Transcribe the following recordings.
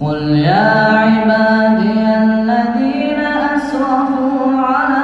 قل يا عبادي الذين أسرفوا على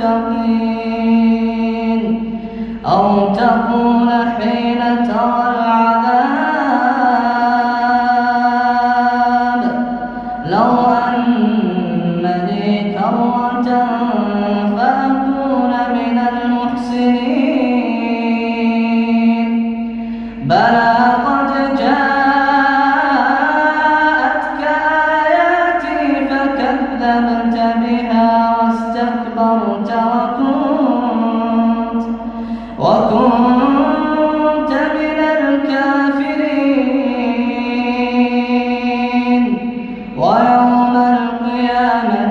المتقين. أو تقول حين ترى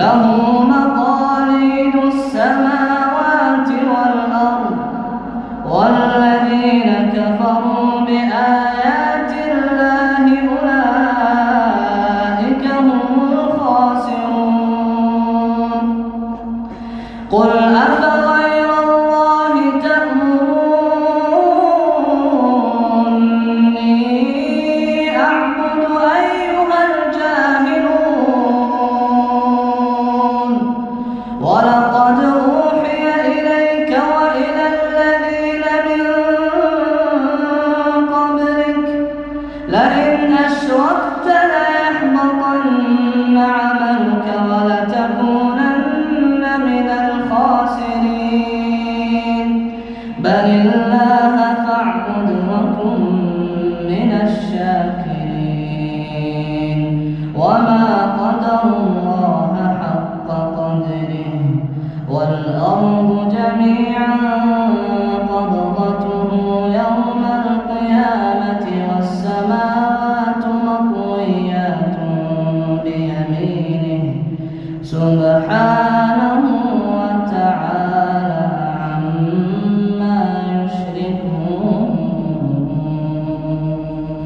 له مقاليد السماوات والأرض والذين كفروا بآيات بل الله